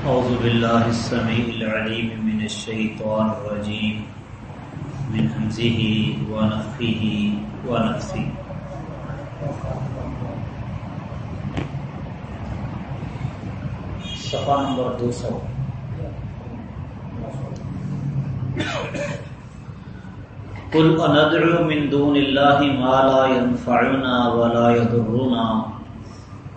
أعوذ بالله السميع العليم من الشيطان الرجيم. من همزه ونفخه ونفثه. صفحہ نمبر دو سو. قل أندعو من دون الله ما لا ينفعنا ولا يضرنا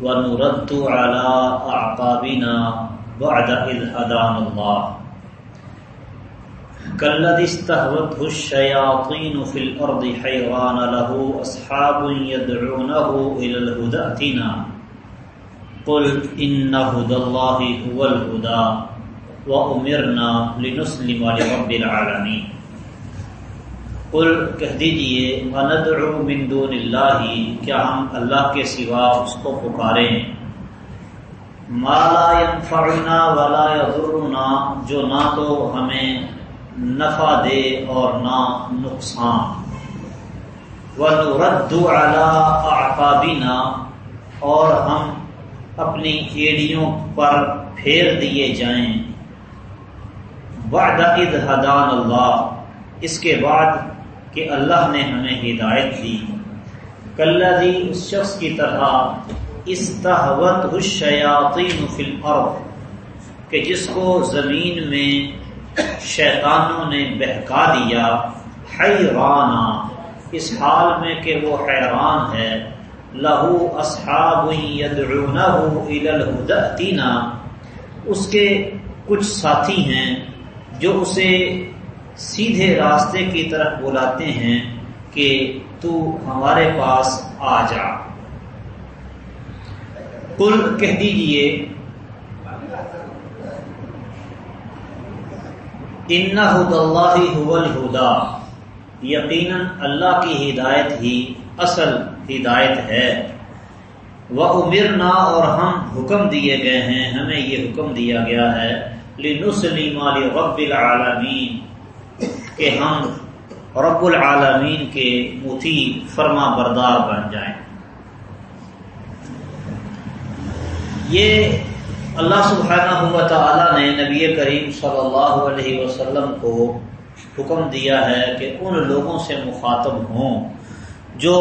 ونرد على أعقابنا بعد إذ هدانا الله. كالذي استهوته الشياطين في الأرض حيران له أصحاب يدعونه إلى الهدى ائتنا قل إن هدى الله هو الهدى وأمرنا لنسلم لرب العالمين. قل کہہ دیجیے، وندعو من دون اللہ کیا ہم اللہ کے سوا اس کو پکاریں؟ ما لا ينفعنا ولا يضرنا، جو نہ تو ہمیں نفع دے اور نہ نقصان۔ وَنُرَدُّ عَلَىٰ أَعْقَابِنَا، اور ہم اپنی ایڑیوں پر پھیر دیے جائیں۔ بعد اذ ہدان اللہ اس کے بعد کہ اللہ نے ہمیں ہدایت دی۔ کلذی اس شخص کی طرح استحوت الشیاطین فی الارض کہ جس کو زمین میں شیطانوں نے بہکا دیا، حیرانا، اس حال میں کہ وہ حیران ہے، لہو اصحاب یدعونہ اس کے کچھ ساتھی ہیں جو اسے سیدھے راستے کی طرف بلاتے ہیں کہ تو ہمارے پاس آ جا۔ کل کہہ دیجیے ان ہد اللہ الہدا یقیناً اللہ کی ہدایت ہی اصل ہدایت ہے۔ وہ امرنا اور ہم حکم دیے گئے ہیں، ہمیں یہ حکم دیا گیا ہے، لنسلم لرب العالمین کہ ہم رب العالمین کے متی فرما بردار بن جائیں۔ یہ اللہ سبحانہ ہوا تعالی نے نبی کریم صلی اللہ علیہ وسلم کو حکم دیا ہے کہ ان لوگوں سے مخاطب ہوں جو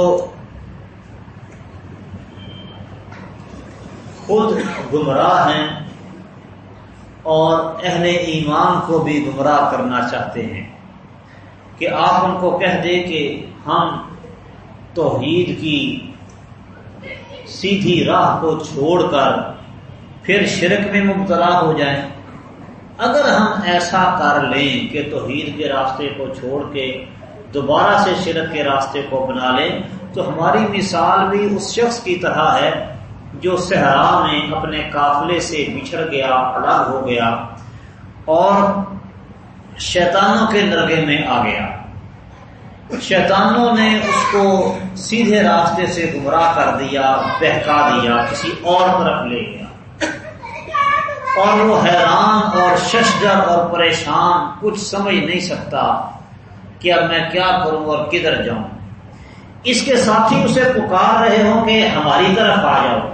خود گمراہ ہیں اور اہل ایمان کو بھی گمراہ کرنا چاہتے ہیں کہ آپ ان کو کہہ دیں کہ ہم توحید کی سیدھی راہ کو چھوڑ کر پھر شرک میں مبتلا ہو جائیں۔ اگر ہم ایسا کر لیں کہ توحید کے راستے کو چھوڑ کے دوبارہ سے شرک کے راستے کو بنا لیں، تو ہماری مثال بھی اس شخص کی طرح ہے جو صحرا میں اپنے قافلے سے بچھڑ گیا الگ ہو گیا اور شیطانوں کے نرگے میں آ گیا۔ شیطانوں نے اس کو سیدھے راستے سے گمراہ کر دیا، بہکا دیا، کسی اور طرف لے گیا۔ اور وہ حیران اور ششدر اور پریشان، کچھ سمجھ نہیں سکتا کہ اب میں کیا کروں اور کدھر جاؤں۔ اس کے ساتھی اسے پکار رہے ہوں کہ ہماری طرف آ جاؤ۔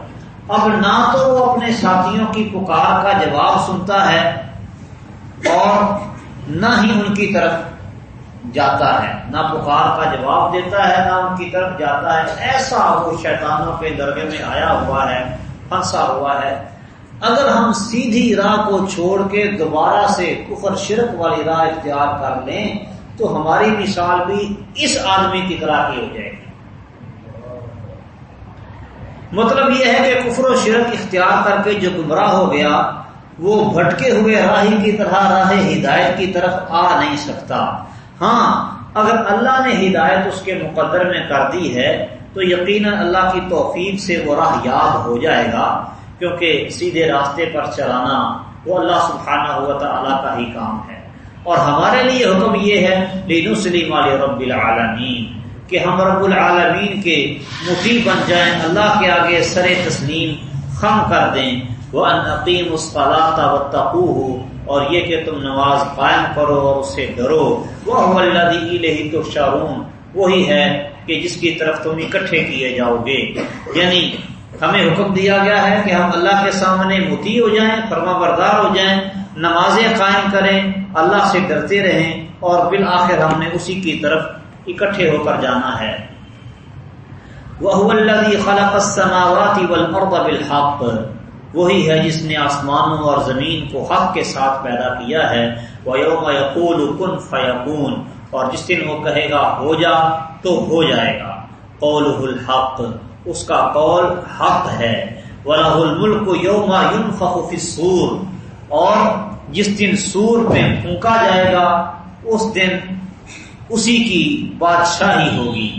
اب نہ تو وہ اپنے ساتھیوں کی پکار کا جواب سنتا ہے اور نہ ہی ان کی طرف جاتا ہے۔ نہ پکار کا جواب دیتا ہے، نہ ان کی طرف جاتا ہے۔ ایسا وہ شیطانوں کے درگے میں آیا ہوا ہے، پھنسا ہوا ہے۔ اگر ہم سیدھی راہ کو چھوڑ کے دوبارہ سے کفر شرک والی راہ اختیار کر لیں، تو ہماری مثال بھی اس آدمی کی طرح کی ہو جائے گی۔ مطلب یہ ہے کہ کفر و شرک اختیار کر کے جو گمراہ ہو گیا، وہ بھٹکے ہوئے راہی کی طرح، راہ ہدایت کی طرف آ نہیں سکتا۔ ہاں اگر اللہ نے ہدایت اس کے مقدر میں کر دی ہے، تو یقیناً اللہ کی توفیق سے وہ راہ یاد ہو جائے گا، کیونکہ سیدھے راستے پر چلانا وہ اللہ سبحانہ ہوا تعالیٰ کا ہی کام ہے۔ اور ہمارے لیے حکم یہ ہے لینو سلیم علیہ رب العالمین کہ ہم رب العالمین کے مفی بن جائیں، اللہ کے آگے سر تسلیم، خم کر دیں۔ وہ انعقیم اسقلاطہ و تقو ہو اور یہ کہ تم نماز قائم کرو اور اس سے ڈرو وہ اللہ تو شارون وہی ہے کہ جس کی طرف تم اکٹھے کیے جاؤ گے۔ یعنی ہمیں حکم دیا گیا ہے کہ ہم اللہ کے سامنے متی ہو جائیں فرما بردار ہو جائیں، نمازیں قائم کریں، اللہ سے ڈرتے رہیں اور بالآخر ہم نے اسی کی طرف اکٹھے ہو کر جانا ہے۔ وہ خلق السماوات والارض بالحق۔ وہی ہے جس نے آسمانوں اور زمین کو حق کے ساتھ پیدا کیا ہے۔ وہ یوم یقول کن فیقون اور جس دن وہ کہے گا، ہو جا تو ہو جائے گا۔ قول الحق۔ اس کا قول حق ہے۔ ولاح الملک یوم فی السور اور جس دن سور میں پھونکا جائے گا، اس دن اسی کی بادشاہی ہوگی۔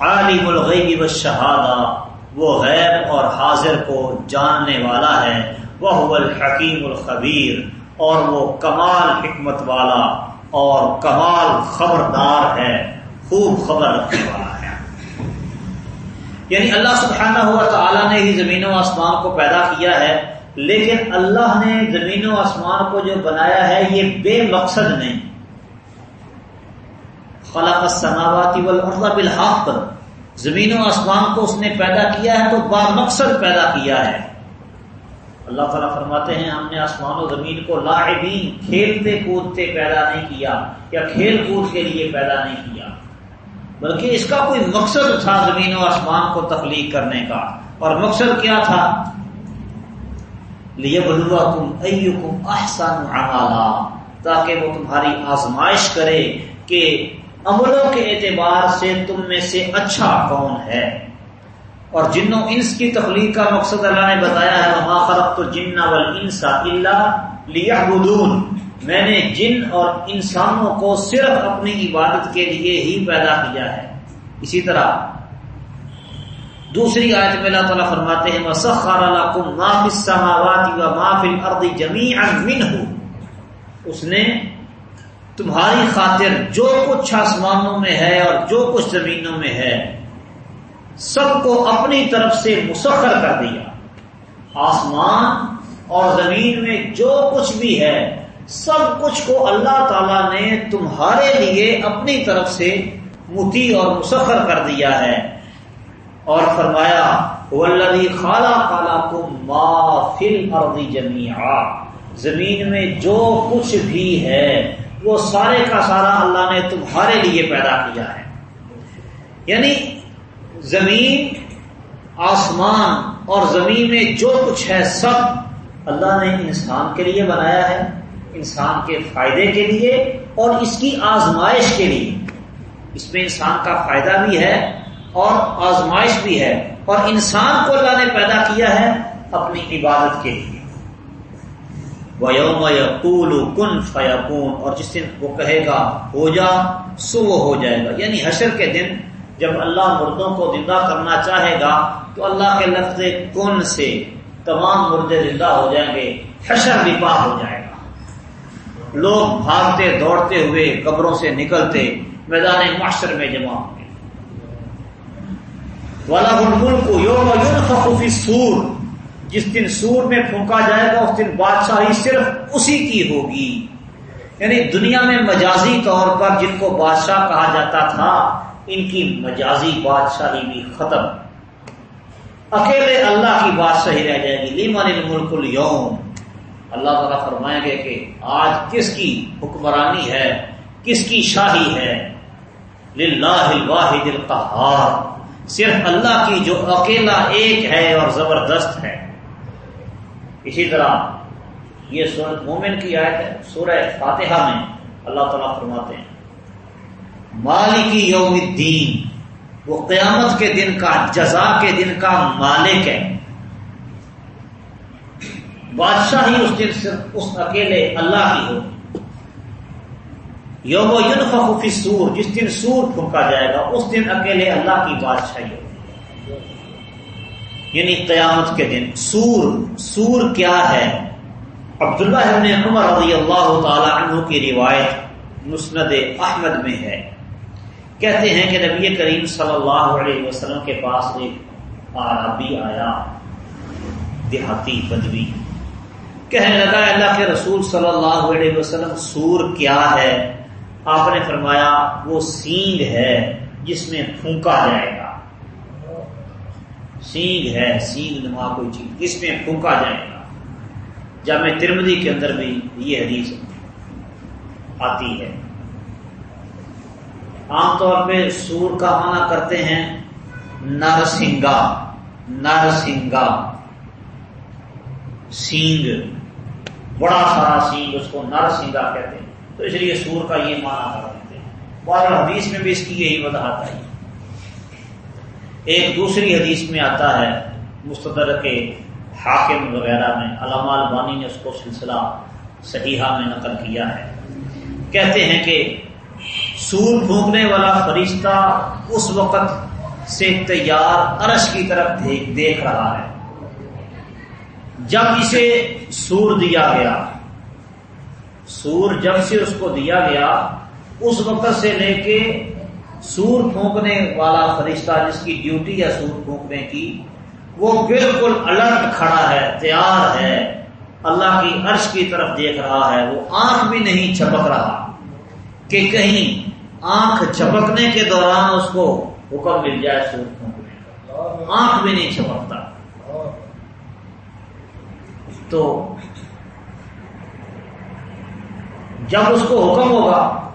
عالم الغیب والشہادہ وہ غیب اور حاضر کو جاننے والا ہے۔ وہ الحکیم الخبیر۔ اور وہ کمال حکمت والا اور کمال خبردار ہے۔ خوب خبر رکھنے والا ہے۔ یعنی اللہ سبحانہ ہوا تعالیٰ نے ہی زمین و آسمان کو پیدا کیا ہے۔ لیکن اللہ نے زمین و آسمان کو جو بنایا ہے، یہ بے مقصد نہیں۔ خلق السماوات والارض بالحق۔ زمین و آسمان کو اس نے پیدا کیا ہے تو با مقصد پیدا کیا ہے۔ اللہ تعالیٰ فرماتے ہیں، ہم نے آسمان و زمین کو لاعبین، کھیلتے کودتے پیدا نہیں کیا یا کھیل کود کے لیے پیدا نہیں کیا۔ بلکہ اس کا کوئی مقصد تھا زمین و آسمان کو تخلیق کرنے کا۔ اور مقصد کیا تھا؟ لیے بلوا تم کم احسن تاکہ وہ تمہاری آزمائش کرے کہ عملوں کے اعتبار سے تم میں سے اچھا کون ہے؟ اور جنوں انس کی تخلیق کا مقصد اللہ نے بتایا ہے وہاں خرق تو جن انسا اللہ لیا میں نے جن اور انسانوں کو صرف اپنی عبادت کے لیے ہی پیدا کیا ہے۔ اسی طرح، دوسری آیت میں اللہ تعالیٰ فرماتے ہیں اس نے تمہاری خاطر جو کچھ آسمانوں میں ہے اور جو کچھ زمینوں میں ہے، سب کو اپنی طرف سے مسخر کر دیا۔ آسمان اور زمین میں جو کچھ بھی ہے، سب کچھ کو اللہ تعالی نے تمہارے لیے اپنی طرف سے متی اور مسخر کر دیا ہے۔ اور فرمایا خالہ خالہ کو ما فل اردی زمین میں جو کچھ بھی ہے وہ سارے کا سارا اللہ نے تمہارے لیے پیدا کیا ہے۔ یعنی زمین، آسمان اور زمین میں جو کچھ ہے سب اللہ نے انسان کے لیے بنایا ہے، انسان کے فائدے کے لیے اور اس کی آزمائش کے لیے۔ اس میں انسان کا فائدہ بھی ہے اور آزمائش بھی ہے۔ اور انسان کو اللہ نے پیدا کیا ہے اپنی عبادت کے لیے۔ یقول کن فیقون اور جس دن وہ کہے گا، ہو جا، سو وہ ہو جائے گا۔ یعنی حشر کے دن جب اللہ مردوں کو زندہ کرنا چاہے گا، تو اللہ کے لفظ کن سے تمام مردے زندہ ہو جائیں گے، حشر بھی ہو جائے گا۔ لوگ بھاگتے، دوڑتے ہوئے قبروں سے نکلتے میدان معاشر میں جمع ہوں گے۔ والا ملک یوم سور جس دن سور میں پھونکا جائے گا، اس دن بادشاہی صرف اسی کی ہوگی۔ یعنی دنیا میں مجازی طور پر جن کو بادشاہ کہا جاتا تھا، ان کی مجازی بادشاہی بھی ختم۔ اکیلے اللہ کی بادشاہی رہ جائے گی۔ لیمن الملک اليوم اللہ تعالیٰ فرمائیں گے کہ آج کس کی حکمرانی ہے؟ کس کی شاہی ہے؟ للہ الواحد القہار۔ صرف اللہ کی جو اکیلا ایک ہے اور زبردست ہے۔ اسی طرح یہ سورت مومن کی آیت ہے، سورہ فاتحہ میں اللہ تعالیٰ فرماتے ہیں مالکی یوم الدین، وہ قیامت کے دن کا، جزا کے دن کا مالک ہے۔ بادشاہ ہی اس دن صرف اس اکیلے اللہ کی ہو۔ یوم یونف سور جس دن سور پھونکا جائے گا، اس دن اکیلے اللہ کی بادشاہی ہو۔ یعنی قیامت کے دن۔ سور سور کیا ہے؟ عبداللہ ابن عمر رضی اللہ تعالی عنہ کی روایت مسند احمد میں ہے۔ کہتے ہیں کہ نبی کریم صلی اللہ علیہ وسلم کے پاس ایک عربی آیا، دیہاتی بدوی۔ کہنے لگا اللہ کے رسول صلی اللہ علیہ وسلم، سور کیا ہے؟ آپ نے فرمایا، وہ سینگ ہے جس میں پھونکا جائے گا۔ سینگ ہے سینگ نما کوئی چیز۔ اس میں پھونکا جائے گا۔ جامع ترمدی کے اندر بھی یہ حدیث آتی ہے۔ عام طور پہ سور کا معنی کرتے ہیں نرسنگا نرسنگا۔ سینگ، بڑا سارا سینگ اس کو نرسنگا کہتے ہیں۔ تو اس لیے سور کا یہ معنی کر دیتے ہیں۔ بار حدیث میں بھی اس کی یہی وضاحت آئی۔ ایک دوسری حدیث میں آتا ہے مستدر کے حاکم وغیرہ میں، علامہ البانی نے اس کو سلسلہ صحیحہ میں نقل کیا ہے۔ کہتے ہیں کہ سور پھونکنے والا فرشتہ اس وقت سے تیار عرش کی طرف دیکھ رہا ہے۔ جب اسے سور دیا گیا، سور جب سے اس کو دیا گیا، اس وقت سے لے کے سور پھونکنے والا فرشتہ جس کی ڈیوٹی ہے سور پھونکنے کی، وہ بالکل الرٹ کھڑا ہے، تیار ہے، اللہ کی عرش کی طرف دیکھ رہا ہے، وہ آنکھ بھی نہیں چپک رہا کہ کہیں آنکھ چپکنے کے دوران اس کو حکم مل جائے سور پھونکنے کا۔ آنکھ بھی نہیں چپکتا۔ تو جب اس کو حکم ہوگا،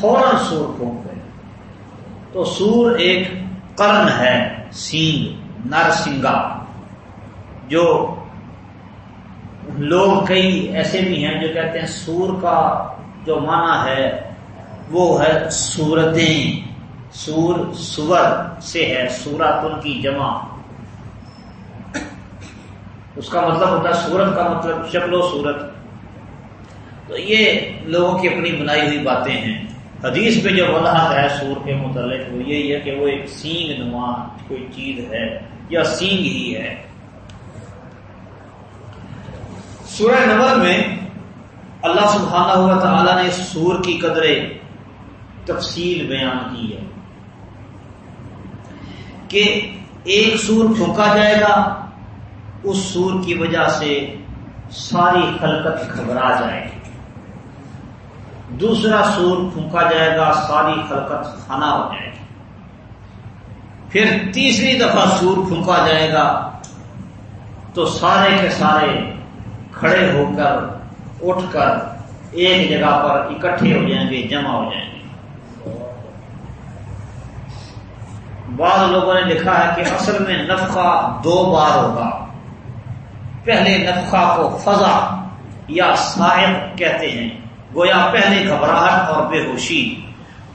فوراً سور پھونک تو سور ایک کرن ہے، سینگ نرسنگا جو لوگ کئی ایسے بھی ہیں جو کہتے ہیں سور کا جو معنی ہے، وہ ہے سورتیں سور سور سے ہے سورت ان کی جمع۔ اس کا مطلب ہوتا ہے، سورت کا مطلب شکل و صورت۔ تو یہ لوگوں کی اپنی بنائی ہوئی باتیں ہیں۔ حدیث پہ جو وضاحت ہے، سور کے متعلق وہ یہی ہے کہ وہ ایک سینگ نما کوئی چیز ہے یا سینگ ہی ہے۔ سورہ نمبر میں اللہ سبحانہ ہوا تعالیٰ نے سور کی قدرے تفصیل بیان کی ہے کہ ایک سور پھونکا جائے گا، اس سور کی وجہ سے ساری خلقت گھبرا جائے گی۔ دوسرا سور پھونکا جائے گا، ساری خلقت فنا ہو جائے گی۔ پھر تیسری دفعہ سور پھونکا جائے گا تو سارے کے سارے کھڑے ہو کر، اٹھ کر ایک جگہ پر اکٹھے ہو جائیں گے، جمع ہو جائیں گے۔ بعض لوگوں نے لکھا ہے کہ اصل میں نفقہ دو بار ہوگا۔ پہلے نفقہ کو فضا یا صاحب کہتے ہیں۔ گویا پہلے گھبراہٹ اور بے ہوشی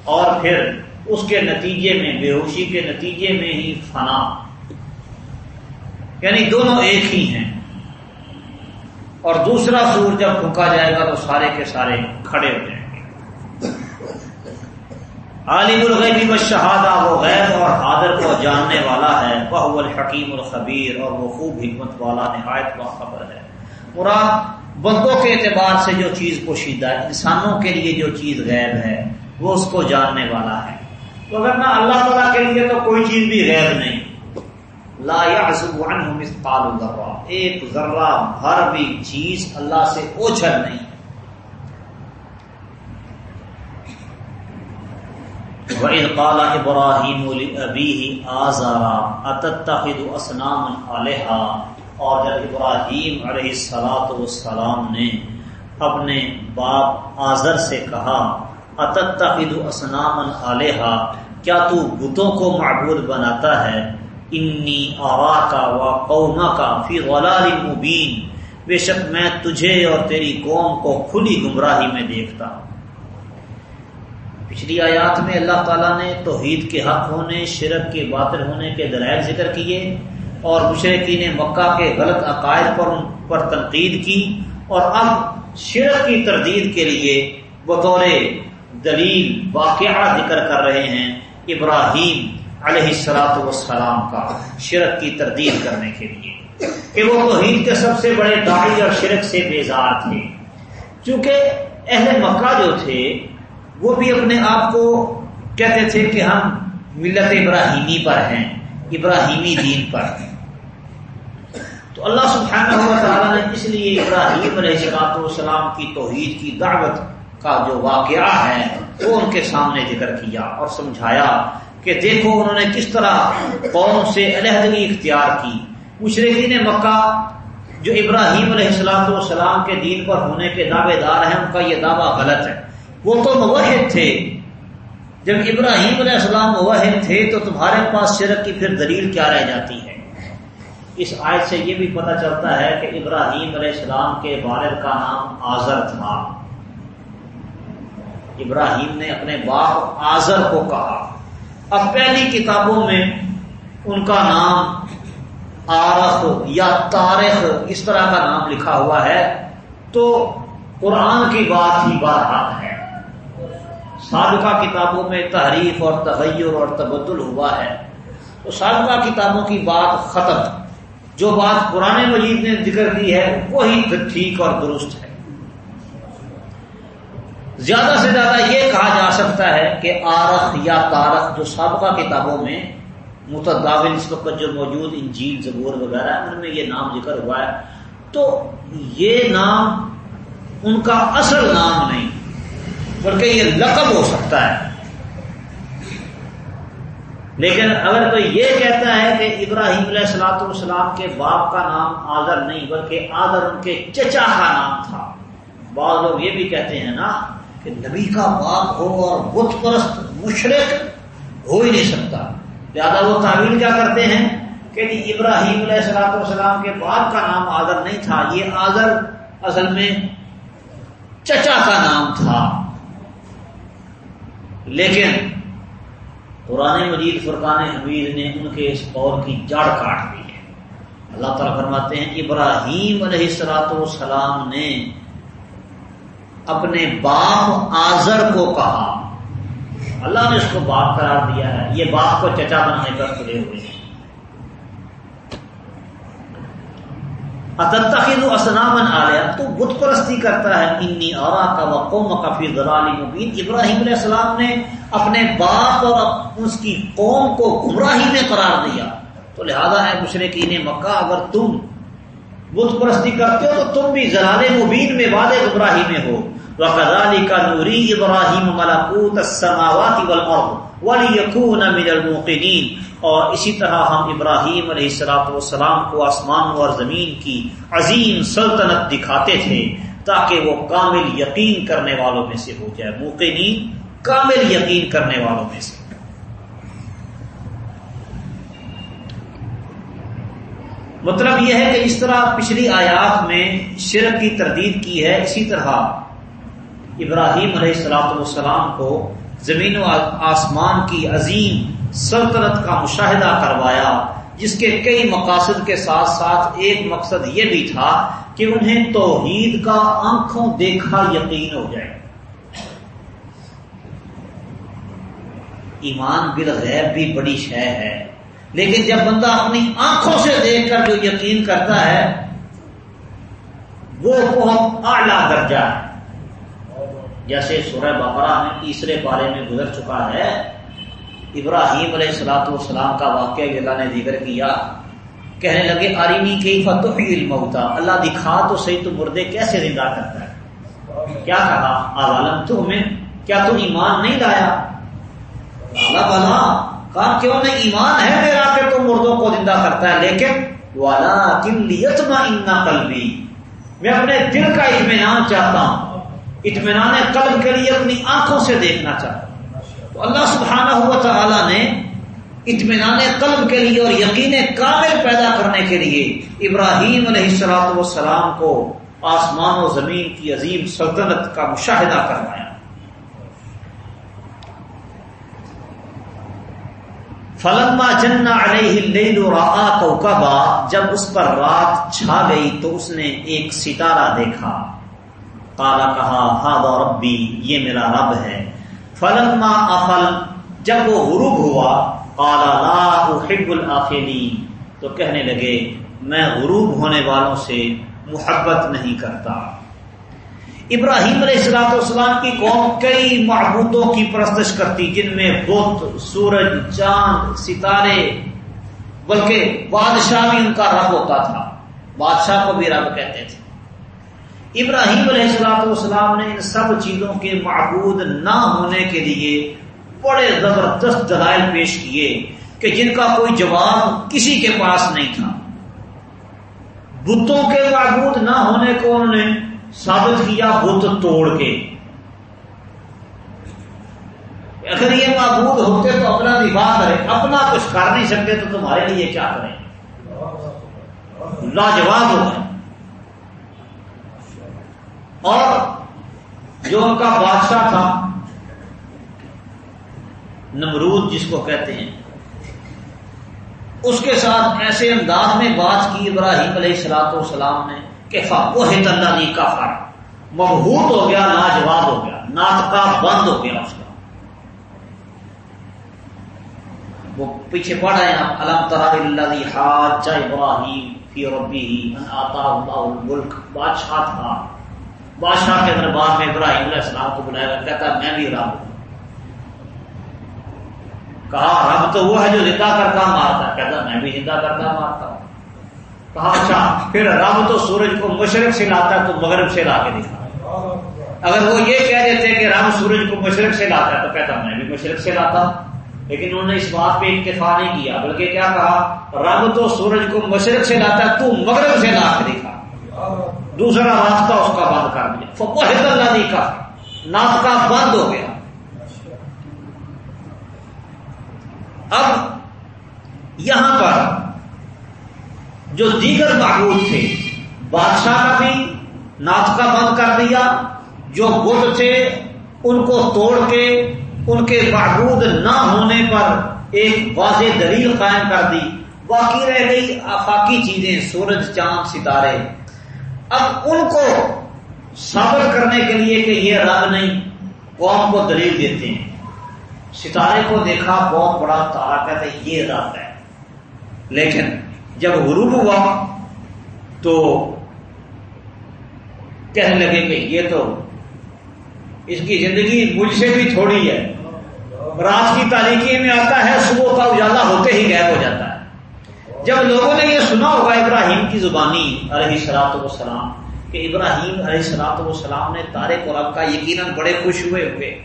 اور پھر اس کے نتیجے میں بے ہوشی کے نتیجے میں ہی فنا۔ یعنی دونوں ایک ہی ہیں۔ اور دوسرا سور جب پھونکا جائے گا تو سارے کے سارے کھڑے ہو جائیں گے۔ عالم الغیبی و شہادہ وہ غیر اور حاضر کو جاننے والا ہے۔ وہ الحکیم الخبیر اور وہ خوب حکمت والا، نہایت کا خبر ہے۔ مراد بندوں کے اعتبار سے جو چیز پوشیدہ ہے، انسانوں کے لیے جو چیز غیب ہے، وہ اس کو جاننے والا ہے۔ تو اگر نہ اللہ تعالیٰ کے لیے تو کوئی چیز بھی غیب نہیں۔ لا يعزب مثقال ذرہ۔ ایک ذرہ بھر بھی چیز اللہ سے اوچھل نہیں۔ وَإِذْ قَالَ إِبْرَاهِيمُ لِأَبِيهِ آزَارًا أَتَتَّخِذُ أَصْنَامًا آلِهَا؟ اور جب ابراہیم علیہ السلاۃ والسلام نے اپنے باپ آزر سے کہا، اتتخذ اصناما آلِهَا کیا تو بتوں کو معبود بناتا ہے؟ انی آرا کا و قوما کا فی غلال مبین، بے شک میں تجھے اور تیری قوم کو کھلی گمراہی میں دیکھتا ہوں. پچھلی آیات میں اللہ تعالیٰ نے توحید کے حق ہونے، شرک کے باطل ہونے کے دلائل ذکر کیے اور مشرقین مکہ کے غلط عقائد پر ان پر تنقید کی اور اب شرک کی تردید کے لیے بطور دلیل واقعہ ذکر کر رہے ہیں ابراہیم علیہ السلاط والسلام کا شرک کی تردید کرنے کے لیے کہ وہ توحید کے سب سے بڑے داعی اور شرک سے بیزار تھے۔ چونکہ اہل مکہ جو تھے، وہ بھی اپنے آپ کو کہتے تھے کہ ہم ملت ابراہیمی پر ہیں، ابراہیمی دین پر ہیں۔ تو اللہ سبحانہ و تعالیٰ نے اس لیے ابراہیم علیہ السلاط والسلام کی توحید کی دعوت کا جو واقعہ ہے، وہ ان کے سامنے ذکر کیا اور سمجھایا کہ دیکھو انہوں نے کس طرح قوم سے علیحدگی اختیار کی۔ مشرقین مکہ جو ابراہیم علیہ السلام والسلام کے دین پر ہونے کے دعوے دار ہیں، ان کا یہ دعویٰ غلط ہے۔ وہ تو موحد تھے۔ جب ابراہیم علیہ السلام موحد تھے تو تمہارے پاس شرک کی پھر دلیل کیا رہ جاتی ہے؟ اس آیت سے یہ بھی پتہ چلتا ہے کہ ابراہیم علیہ السلام کے والد کا نام آزر تھا۔ ابراہیم نے اپنے باپ آزر کو کہا۔ اب پہلی کتابوں میں ان کا نام آرخ یا تاریخ اس طرح کا نام لکھا ہوا ہے، تو قرآن کی بات ہی بات ہے۔ سابقہ کتابوں میں تحریف اور تغیر اور تبدل ہوا ہے۔ تو سابقہ کتابوں کی بات ختم۔ جو بات قرآن مجید نے ذکر کی ہے، وہی ٹھیک اور درست ہے۔ زیادہ سے زیادہ یہ کہا جا سکتا ہے کہ آرخ یا تارخ جو سابقہ کتابوں میں متداول اس وقت جو موجود انجیل، زبور وغیرہ، ان میں یہ نام ذکر ہوا ہے۔ تو یہ نام ان کا اصل نام نہیں، بلکہ یہ لقب ہو سکتا ہے۔ لیکن اگر کوئی یہ کہتا ہے کہ ابراہیم علیہ السلاۃ والسلام کے باپ کا نام آدر نہیں، بلکہ آدر ان کے چچا کا نام تھا۔ بعض لوگ یہ بھی کہتے ہیں نا کہ نبی کا باپ ہو اور بت پرست مشرق ہو ہی نہیں سکتا۔ لہٰذا وہ تعویل کیا کرتے ہیں کہ جی ابراہیم علیہ السلاۃ والسلام کے باپ کا نام آدر نہیں تھا، یہ آدر اصل میں چچا کا نام تھا۔ لیکن قرآن مجید فرقان حمید نے ان کے اس قور کی جڑ کاٹ دی ہے۔ اللہ تعالیٰ فرماتے ہیں ابراہیم علیہ السلاط والسلام نے اپنے باپ آزر کو کہا۔ اللہ نے اس کو باپ قرار دیا ہے۔ یہ باپ کو چچا بنانے پر کھلے ہوئے ہیں۔ اسنامن آیا تو بت پرستی کرتا ہے انی اورا کا وقوم کا فی مبین ابراہیم علیہ السلام نے اپنے باپ اور اس کی قوم کو گمراہی میں قرار دیا۔ تو لہذا ہے مشرقین مکہ، اگر تم بت پرستی کرتے ہو تو تم بھی زلال مبین میں واد گمراہی میں ہو۔ وقالی کا نوری ابراہیم ملاکوت السماوات والارض ولیکون من الموقنین اور اسی طرح ہم ابراہیم علیہ السلاط والسلام کو آسمانوں اور زمین کی عظیم سلطنت دکھاتے تھے تاکہ وہ کامل یقین کرنے والوں میں سے ہو جائے۔ موقنین، کامل یقین کرنے والوں میں سے۔ مطلب یہ ہے کہ اس طرح پچھلی آیات میں شرک کی تردید کی ہے۔ اسی طرح ابراہیم علیہ السلاۃ والسلام کو زمین و آسمان کی عظیم سلطنت کا مشاہدہ کروایا، جس کے کئی مقاصد کے ساتھ ساتھ ایک مقصد یہ بھی تھا کہ انہیں توحید کا آنکھوں دیکھا یقین ہو جائے۔ ایمان بالغیب بھی بڑی شے ہے، لیکن جب بندہ اپنی آنکھوں سے دیکھ کر جو یقین کرتا ہے، وہ بہت اعلی درجہ ہے۔ جیسے سورہ بقرہ میں تیسرے بارے میں گزر چکا ہے ابراہیم علیہ السلاۃ والسلام کا واقعہ اللہ نے ذکر کیا، کہنے لگے آرینی کی فتح علم ہوتا اللہ دکھا تو صحیح، تو مردے کیسے زندہ کرتا ہے؟ کیا کہا؟ عالم تو ہمیں کیا تو ایمان نہیں لایا؟ اللہ بلا، کہا، کیوں نہیں؟ ایمان ہے میرا کہ تو مردوں کو زندہ کرتا ہے، لیکن والا کن لیتما انا قلبی میں اپنے دل کا اطمینان چاہتا ہوں۔ اطمینان قلب کے لیے اپنی آنکھوں سے دیکھنا چاہتا ہوں۔ تو اللہ سبحانہ ہوا تعالیٰ نے اطمینان قلب کے لیے اور یقین کامل پیدا کرنے کے لیے ابراہیم علیہ السلاط والسلام کو آسمان و زمین کی عظیم سلطنت کا مشاہدہ کروایا فلما جنا علیہ کوکبا، جب اس پر رات چھا گئی تو اس نے ایک ستارہ دیکھا۔ کالا کہا ہاد ربی، یہ میرا رب ہے۔ فلما افل، جب وہ غروب ہوا کالا لا احب الافلین تو کہنے لگے، میں غروب ہونے والوں سے محبت نہیں کرتا۔ ابراہیم علیہ السلاط والسلام کی قوم کئی معبودوں کی پرستش کرتی، جن میں بت، سورج، چاند، ستارے، بلکہ بادشاہ بھی ان کا رب ہوتا تھا۔ بادشاہ کو بھی رب کہتے تھے۔ ابراہیم علیہ السلاط والسلام نے ان سب چیزوں کے معبود نہ ہونے کے لیے بڑے زبردست دلائل پیش کیے کہ جن کا کوئی جواب کسی کے پاس نہیں تھا۔ بتوں کے معبود نہ ہونے کو انہوں نے ثابت کیا، بت توڑ کے۔ اگر یہ معبود ہوتے تو اپنا نباہ کرے، اپنا کچھ کر نہیں سکتے تو تمہارے لیے کیا کریں؟ لاجواب ہو گئے۔ اور جو ان کا بادشاہ تھا، نمرود جس کو کہتے ہیں، اس کے ساتھ ایسے انداز میں بات کی ابراہیم علیہ السلاط والسلام نے کہ فاقوہت اللہ نہیں کا فرق مبہوت ہو گیا لاجواب ہو گیا، ناطقہ بند ہو گیا اس کا۔ وہ پیچھے پڑ رہے ہیں علم تر اللہ حاج ابراہیم فی ربی ان آتا اللہ الملک؟ بادشاہ تھا۔ بادشاہ کے دربار میں ابراہیم علیہ السلام کو بلایا کہتا میں بھی رب ہوں۔ کہا، رب تو وہ ہے جو زندہ کرتا مارتا کہتا میں بھی زندہ کرتا مارتا ہوں۔ کہا اچھا پھر رب تو سورج کو مشرق سے لاتا ہے، تو مغرب سے لا کے دکھا اگر وہ یہ کہہ دیتے کہ رب سورج کو مشرق سے لاتا ہے، تو کہتا میں بھی مشرق سے لاتا ہوں۔ لیکن انہوں نے اس بات پہ اتفاق نہیں کیا، بلکہ کیا کہا، رب تو سورج کو مشرق سے لاتا ہے، تو مغرب سے لا کے دکھا دوسرا راستہ اس کا بند کر دیا۔ فوہد اللہ نہیں کا ناطقہ بند ہو گیا۔ اب یہاں پر جو دیگر معبود تھے، بادشاہ کا بھی ناطقہ بند کر دیا، جو بدھ تھے، ان کو توڑ کے ان کے معبود نہ ہونے پر ایک واضح دلیل قائم کر دی۔ باقی رہ گئی آفاقی چیزیں، سورج، چاند، ستارے۔ اب ان کو ثابت کرنے کے لیے کہ یہ رب نہیں قوم کو دلیل دیتے ہیں۔ ستارے کو دیکھا، بہت بڑا تارا کہتے یہ رب ہے۔ لیکن جب غروب ہوا، تو کہنے لگے کہ یہ تو اس کی زندگی مجھ سے بھی تھوڑی ہے۔ رات کی تاریخی میں آتا ہے، صبح کا اجالا ہوتے ہی غائب ہو جاتا ہے۔ جب لوگوں نے یہ سنا ہوگا ابراہیم کی زبانی علیہ سلاط وسلام کہ ابراہیم علیہ سلاط وسلام نے تارے کو رب کا یقیناً بڑے خوش ہوئے ہوئے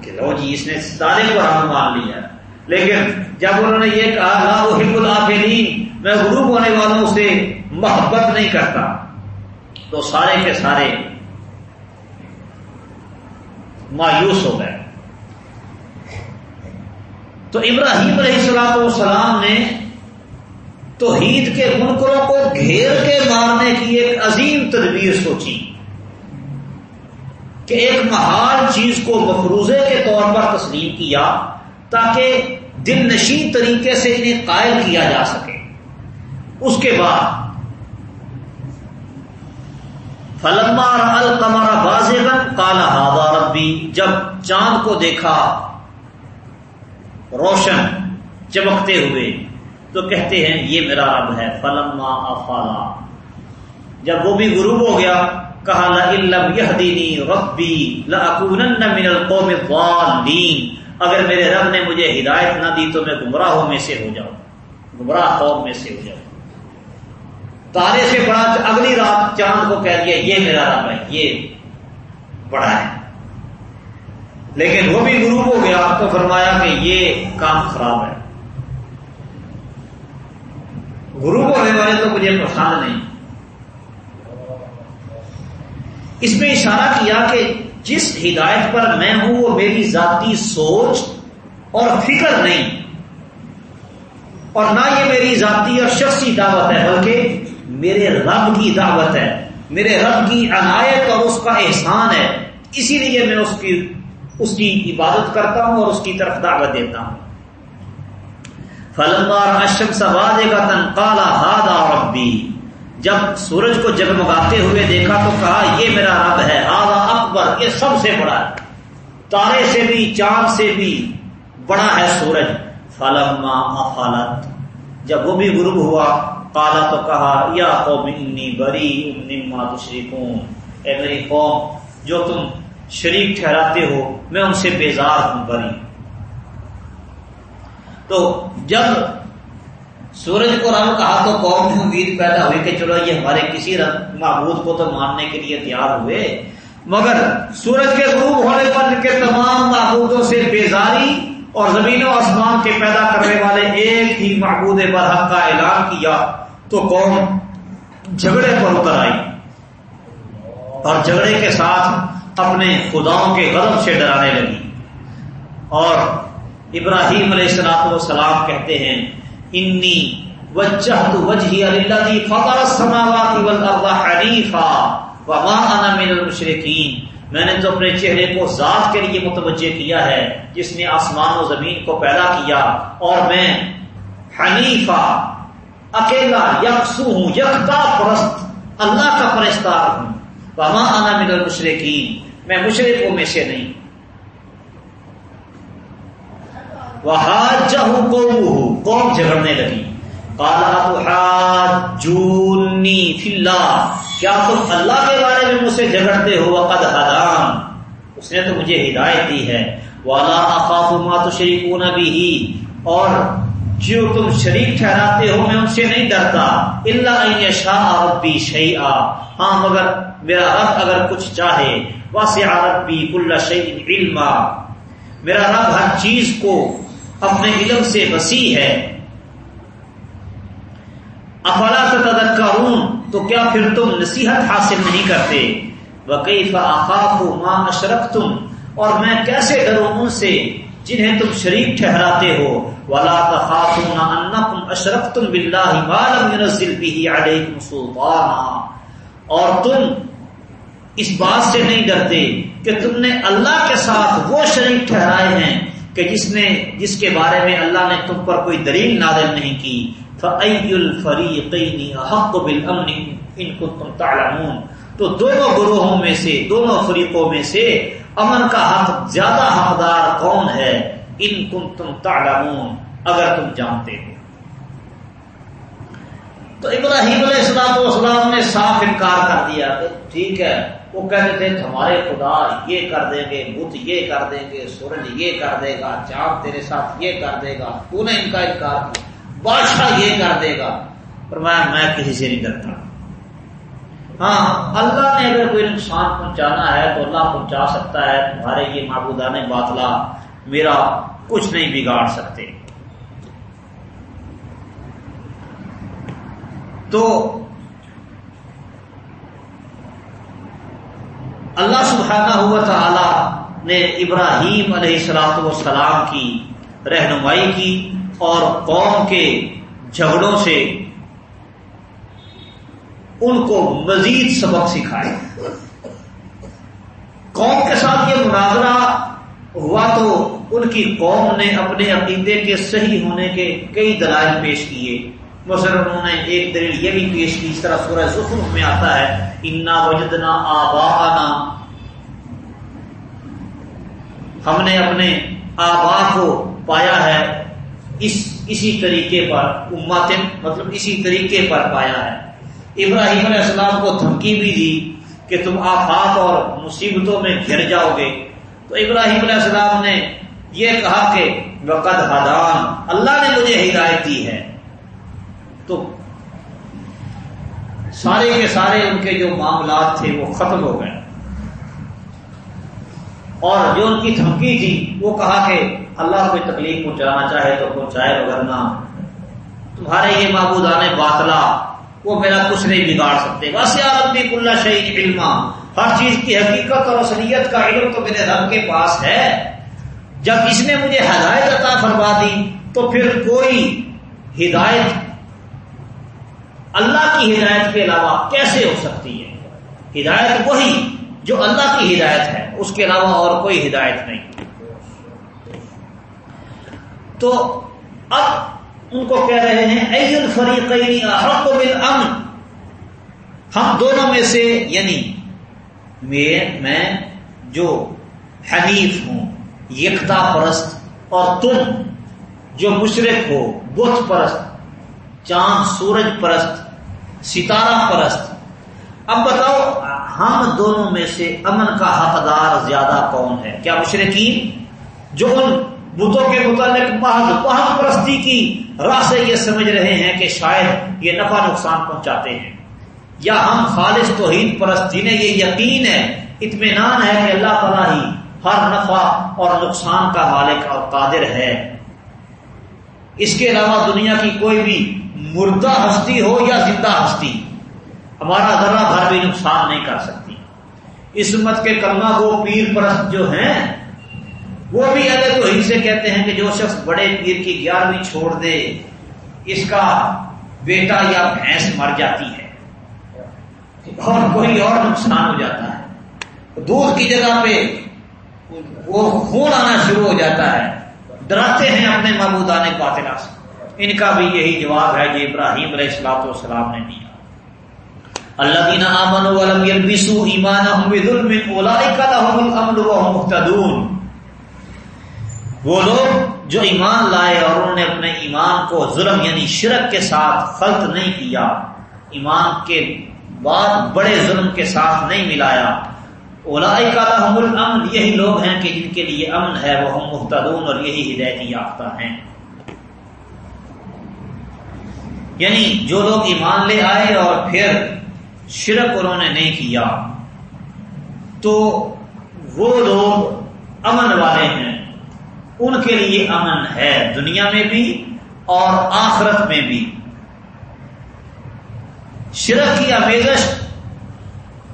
کہ لو جی اس نے تارے کو رب مان لیا۔ لیکن جب انہوں نے یہ کہا، لا حب العافلین میں غروب ہونے والوں سے محبت نہیں کرتا، تو سارے کے سارے مایوس ہو گئے۔ تو ابراہیم علیہ السلام والسلام نے توحید کے منکروں کو گھیر کے مارنے کی ایک عظیم تدبیر سوچی کہ ایک محال چیز کو مفروضے کے طور پر تسلیم کیا تاکہ دل نشین طریقے سے انہیں قائل کیا جا سکے۔ اس کے بعد فلمار القمر بازغن کالا ہادا ربی جب چاند کو دیکھا روشن چمکتے ہوئے تو کہتے ہیں، یہ میرا رب ہے، فلما افالا۔ جب وہ بھی غروب ہو گیا، کہا لم یہدینی من القوم الضالین۔ اگر میرے رب نے مجھے ہدایت نہ دی تو میں گمراہوں میں سے ہو جاؤں۔ گمراہ قوم میں سے ہو جاؤں۔ تارے سے بڑا اگلی رات چاند کو کہہ دیا، یہ میرا رب ہے، یہ بڑا ہے۔ لیکن وہ بھی غروب ہو گیا، آپ کو فرمایا کہ یہ کام خراب ہے۔ غروب ہونے والے تو مجھے پسند نہیں۔ اس میں اشارہ کیا کہ جس ہدایت پر میں ہوں، وہ میری ذاتی سوچ اور فکر نہیں۔ اور نہ یہ میری ذاتی اور شخصی دعوت ہے، بلکہ میرے رب کی دعوت ہے۔ میرے رب کی عنایت اور اس کا احسان ہے۔ اسی لیے میں اس کی اس کی عبادت کرتا ہوں اور اس کی طرف دعوت دیتا ہوں۔ فلمار اشم سواد کا تن کالا ہادا ربی جب سورج کو جگمگاتے ہوئے دیکھا تو کہا، یہ میرا رب ہے ہادا اکبر، یہ سب سے بڑا ہے۔ تارے سے بھی، چاند سے بھی بڑا ہے سورج۔ فلما افالت جب وہ بھی غروب ہوا کالا تو کہا، یا قوم انی بری مما تشریکون اے میری قوم، جو تم شریک ٹھہراتے ہو، میں ان سے بیزار ہوں بری تو جب سورج کو رنگ کہا تو قوم میں امید پیدا ہوئی کہ چلو یہ ہمارے کسی معبود کو تو ماننے کے لیے تیار ہوئے، مگر سورج کے غروب ہونے پر ان کے تمام معبودوں سے بیزاری اور زمین و آسمان کے پیدا کرنے والے ایک ہی معبود برحق کا اعلان کیا تو قوم جھگڑے پر اتر آئی۔ اور جھگڑے کے ساتھ اپنے خداؤں کے غضب سے ڈرانے لگی۔ اور ابراہیم علیہ السلاط والسلام کہتے ہیں انی وجہ وجہ اللہ السماوات والارض حنیفا وما انا من المشرکین۔ میں نے تو اپنے چہرے کو ذات کے لیے متوجہ کیا ہے، جس نے آسمان و زمین کو پیدا کیا، اور میں حنیفہ اکیلا یکسو ہوں یکتا پرست، اللہ کا پرستار ہوں۔ وما انا من المشرکین۔ میں مشرقوں میں سے نہیں۔ وحاجہ قومه، قوم جھگڑنے لگی۔ قال جونی فی کیا تم اللہ کے بارے میں مجھ سے جھگڑتے ہو؟ وقد حدان اس نے تو مجھے ہدایت دی ہے۔ والا اخاف ما تشركون به۔ اور جو تم شریک ٹھہراتے ہو، میں ان سے نہیں ڈرتا۔ اللہ ان یشاء ربی شیئا ہاں مگر میرا رب اگر کچھ چاہے، واسع ربی کل شیء علما۔ میرا رب ہر چیز کو اپنے علم سے وسیع ہے۔ افلا تذکرون تو کیا پھر تم نصیحت حاصل نہیں کرتے؟ وکیف اخاف ما اشرکتم؟ اور میں کیسے ڈروں ان سے جنہیں تم شریک ٹھہراتے ہو؟ ولا تخافون انکم اشرکتم باللہ ما لم ينزل به علیکم سلطانا۔ اور تم اس بات سے نہیں ڈرتے کہ تم نے اللہ کے ساتھ وہ شریک ٹھہرائے ہیں کہ جس نے جس کے بارے میں اللہ نے تم پر کوئی دلیل نازل نہیں کی۔ فَأَيُّ الْفَرِيقَيْنِ أَحَقُّ بِالْأَمْنِ إِن كُنتُمْ تَعْلَمُونَ۔ تو دونوں گروہوں میں سے، دونوں فریقوں میں سے امن کا حق زیادہ حقدار کون ہے؟ ان کم تم تعلمون۔ اگر تم جانتے ہو۔ تو ابراہیم علیہ السلام والسلام نے صاف انکار کر دیا کہ ٹھیک ہے، وہ کہتے تھے ہمارے خدا یہ کر دیں گے، بت یہ کر دیں گے، سورج یہ کر دے گا، چاند تیرے ساتھ یہ کر دے گا، تو نے ان کا انکار کیا، بادشاہ یہ کر دے گا۔ پر میں میں کسی سے نہیں ڈرتا۔ ہاں اللہ نے اگر کوئی نقصان پہنچانا ہے تو اللہ پہنچا سکتا ہے، تمہارے یہ معبودان باطلا میرا کچھ نہیں بگاڑ سکتے۔ تو اللہ سبحانہ ہوا تعالی نے ابراہیم علیہ السلاط والسلام کی رہنمائی کی اور قوم کے جھگڑوں سے ان کو مزید سبق سکھائے قوم کے ساتھ یہ مناظرہ ہوا تو ان کی قوم نے اپنے عقیدے کے صحیح ہونے کے کئی دلائل پیش کیے۔ مثلا انہوں نے ایک دلیل یہ بھی پیش کی، اس طرح سورہ زخرف میں آتا ہے، انا وجدنا آبا ہم نے اپنے آبا کو پایا ہے، اس، اسی طریقے پر اماتن مطلب اسی طریقے پر پایا ہے۔ ابراہیم علیہ السلام کو دھمکی بھی دی کہ تم آفات اور مصیبتوں میں گر جاؤ گے۔ تو ابراہیم علیہ السلام نے یہ کہا کہ وقت حدان اللہ نے مجھے ہدایت دی ہے۔ تو سارے کے سارے ان کے جو معاملات تھے وہ ختم ہو گئے۔ اور جو ان کی دھمکی تھی، وہ کہا کہ اللہ کوئی تکلیف پہنچانا چاہے تو پہنچائے وغیرہ تمہارے یہ معبودان باطلا، وہ میرا کچھ نہیں بگاڑ سکتے۔ بس عالم کلّا شہید علم ہر چیز کی حقیقت اور اصلیت کا علم تو میرے رب کے پاس ہے۔ جب اس نے مجھے ہدایت عطا فرما دی، تو پھر کوئی ہدایت اللہ کی ہدایت کے علاوہ کیسے ہو سکتی ہے؟ ہدایت وہی جو اللہ کی ہدایت ہے، اس کے علاوہ اور کوئی ہدایت نہیں۔ تو اب ان کو کہہ رہے ہیں ای الفریقین احق بالامن ہم دونوں میں سے یعنی میں میں جو حنیف ہوں، یکتا پرست، اور تم جو مشرق ہو، بت پرست، چاند سورج پرست ستارہ پرست۔ اب بتاؤ، ہم دونوں میں سے امن کا حقدار زیادہ کون ہے؟ کیا مشرقین جو ان بتوں کے متعلق محض محض پرستی کی راہ سے یہ سمجھ رہے ہیں کہ شاید یہ نفع نقصان پہنچاتے ہیں۔ یا ہم خالص توحید پرست، جنہیں یہ یقین ہے، اطمینان ہے کہ اللہ تعالیٰ ہی ہر نفع اور نقصان کا مالک اور قادر ہے۔ اس کے علاوہ دنیا کی کوئی بھی مردہ ہستی ہو یا زندہ ہستی، ہمارا ذرا بھر بھی نقصان نہیں کر سکتی۔ اس امت کے کلمہ وہ پیر پرست جو ہیں، وہ بھی اگر تو ہی سے کہتے ہیں کہ جو شخص بڑے پیر کی گیارہویں چھوڑ دے، اس کا بیٹا یا بھینس مر جاتی ہے۔ اور کوئی اور نقصان ہو جاتا ہے۔ دودھ کی جگہ پہ وہ خون آنا شروع ہو جاتا ہے۔ ڈراتے ہیں اپنے محبودان باطلا سے۔ ان کا بھی یہی جواب ہے جو ابراہیم علیہ السلاط والسلام نے دیا۔ اللہ دینا امن ولم یلبسو ایمان محتدون وہ لوگ جو ایمان لائے اور انہوں نے اپنے ایمان کو ظلم یعنی شرک کے ساتھ خلط نہیں کیا، ایمان کے بعد بڑے ظلم کے ساتھ نہیں ملایا۔ اولائی کا لحم الامن، یہی لوگ ہیں کہ جن کے لیے امن ہے وہ ہم محتدون اور یہی ہدایتی یافتہ ہیں۔ یعنی جو لوگ ایمان لے آئے اور پھر شرک انہوں نے نہیں کیا، تو وہ لوگ امن والے ہیں۔ ان کے لیے امن ہے دنیا میں بھی اور آخرت میں بھی۔ شرک کی آمیزش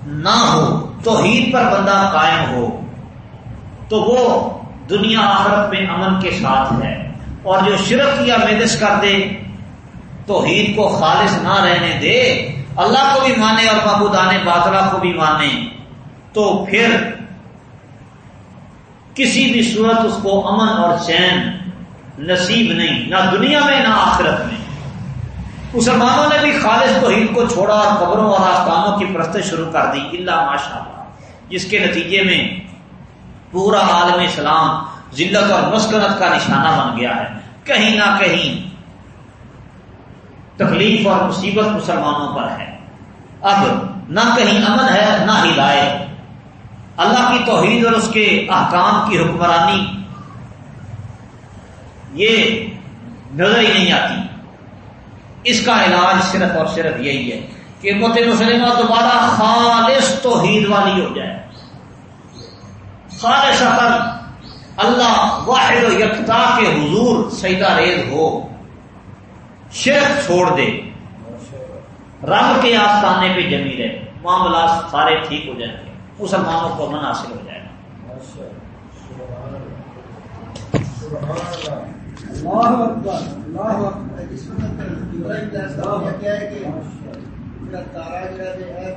نہ ہو، توحید پر بندہ قائم ہو، تو وہ دنیا آخرت میں امن کے ساتھ ہے۔ اور جو شرک کی آمیزش کر دے تو عید کو خالص نہ رہنے دے، اللہ کو بھی مانے اور محبودان باطلا کو بھی مانے، تو پھر کسی بھی صورت اس کو امن اور چین نصیب نہیں، نہ دنیا میں، نہ آخرت میں۔ مسلمانوں نے بھی خالص توحید کو چھوڑا اور قبروں اور آستانوں کی پرست شروع کر دی اللہ ماشاء اللہ جس کے نتیجے میں پورا عالم اسلام ذلت اور مسکنت کا نشانہ بن گیا ہے۔ کہیں نہ کہیں تکلیف اور مصیبت مسلمانوں پر ہے۔ اب نہ کہیں امن ہے، نہ ہی لائے اللہ کی توحید اور اس کے احکام کی حکمرانی، یہ نظر ہی نہیں آتی۔ اس کا علاج صرف اور صرف یہی ہے کہ مت مسلمہ دوبارہ خالص توحید والی ہو جائے۔ خالص اثر اللہ واحد و یکتا کے حضور سیدہ ریز ہو۔ شرک چھوڑ دے۔ رب کے آستانے پہ جمی رہے۔ معاملات سارے ٹھیک ہو جائیں گے۔ مسلمانوں کو امن حاصل ہو جائے گا۔ تارا جو ہے